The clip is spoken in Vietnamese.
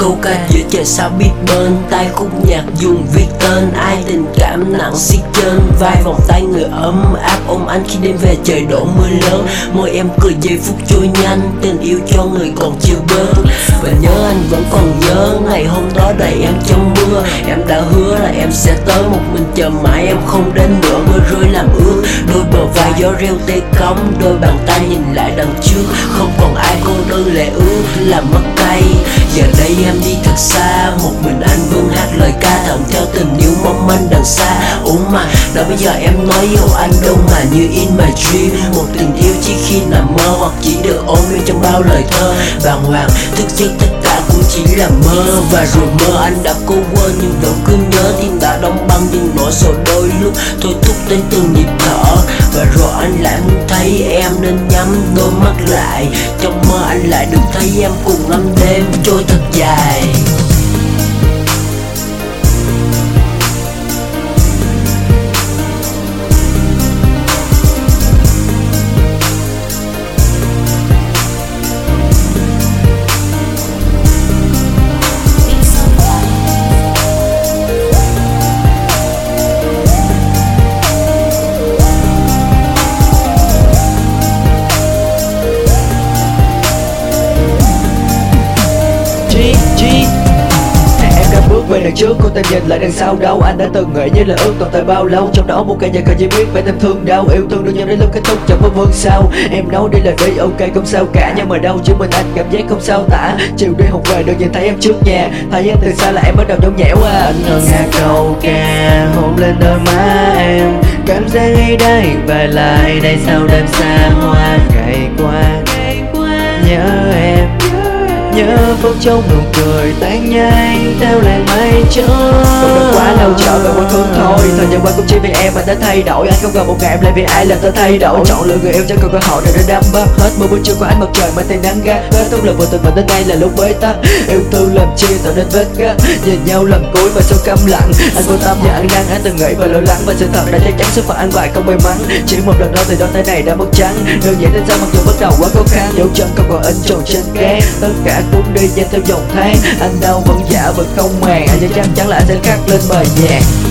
câu ca giữa trời sao biết bên tay khúc nhạc dùng viết tên. Ai tình cảm nặng xiết trên, vai vòng tay người ấm áp ôm anh khi đêm về trời đổ mưa lớn. Môi em cười giây phút trôi nhanh, tình yêu cho người còn chưa bớt. Và nhớ anh vẫn còn nhớ, ngày hôm đó đầy em trong mưa. Em đã hứa là em sẽ tới một mình, chờ mãi em không đến nữa. Mưa rơi làm ướt, đôi bờ vai gió reo tê cống đôi bàn tay nhìn lại đằng trước, không còn ai cô đơn lệ ướt làm mất tay. Giờ đây em đi thật xa. Một mình anh vương hát lời ca thầm theo tình yêu mong manh đằng xa. Ủa mà, đã bây giờ em nói yêu anh đâu mà như in my dream. Một tình yêu chỉ khi nằm mơ hoặc chỉ được ôm bên trong bao lời thơ. Bàng hoàng, thức giấc tất cả cũng chỉ là mơ. Và rồi mơ anh đã cố quên, nhưng vẫn cứ nhớ. Tim đã đóng băng nhưng nỗi sầu đôi lúc thôi thúc đến từng nhịp mắt lại. Trong mơ anh lại được thấy em cùng ngắm đêm trôi thật dài. Về đằng trước, cô ta nhìn lại đằng sau đâu Anh đã từng nghĩ như là ước tồn tại bao lâu. Trong đó một cái nhà cần chỉ biết về thêm thương đau. Yêu thương đôi nhau đến lúc kết thúc chẳng có vương sao. Em nói đi là đi, ok không sao cả Nhưng mà đâu chỉ mình anh cảm giác không sao tả. Chiều đi học về được nhìn thấy em trước nhà. Thấy em từ xa là em bắt đầu nhõng nhẽo à. Anh ngân nga câu ca hôn lên đôi má em. Cảm giác ngay đây về lại đây sau đêm xa hoa ngày qua ngày Nhớ phút trong nụ cười tan nhanh theo làn mây trôi tôi quá lâu trở về quá khứ thôi. Thời gian qua cũng chỉ vì em mà đã thay đổi. Anh không cần một ngày em lại vì ai làm ta thay đổi. Chọn lựa người yêu chẳng còn cơ hội nào để đắm bắt Hết. Mưa buổi trưa của ánh mặt trời mà tay nắng gắt. Hết thúc là vô tình mà đến nay là lúc bế tắc. Yêu thương làm chi tạo nên vết gắt Nhìn nhau lần cuối và sau câm lặng. Anh vô tâm và anh đang anh từng nghĩ và lo lắng Và sự thật đã chắc chắn sẽ phải anh vài không may mắn. Chỉ một lần đó thì đôi tay này đã mất trắng. Đơn giản đến sao mặc dù bắt đầu quá khó khăn. Dấu chân không còn in tròn trên cát Tất cả bước đi dành theo dòng tháng Anh đâu vẫn giả vẫn không màng, Anh chắc chắn là anh sẽ khắc lên bài nhạc